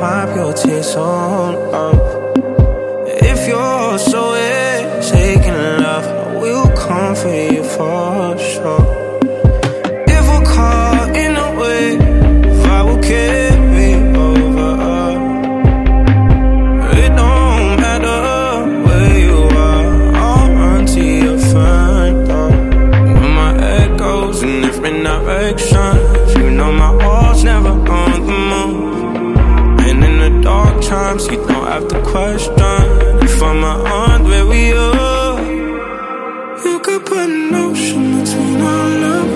wipe your tears all up. If you're so sick in love, I will comfort you for. Before my aunt where we are. You could put an ocean between our love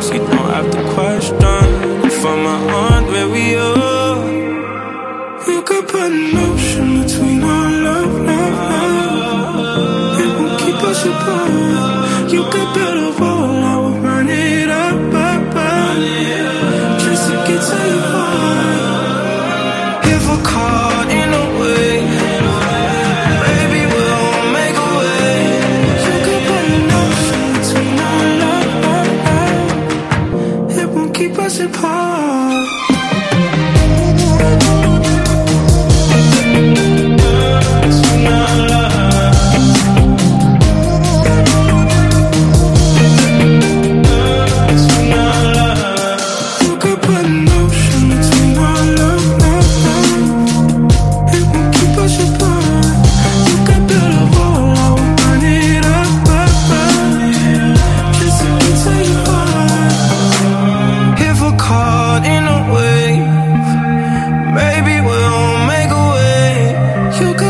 times, you don't have to question If I'm aunt where we are You could put an ocean between our love, love, love. It will keep us apart You could build a wall you go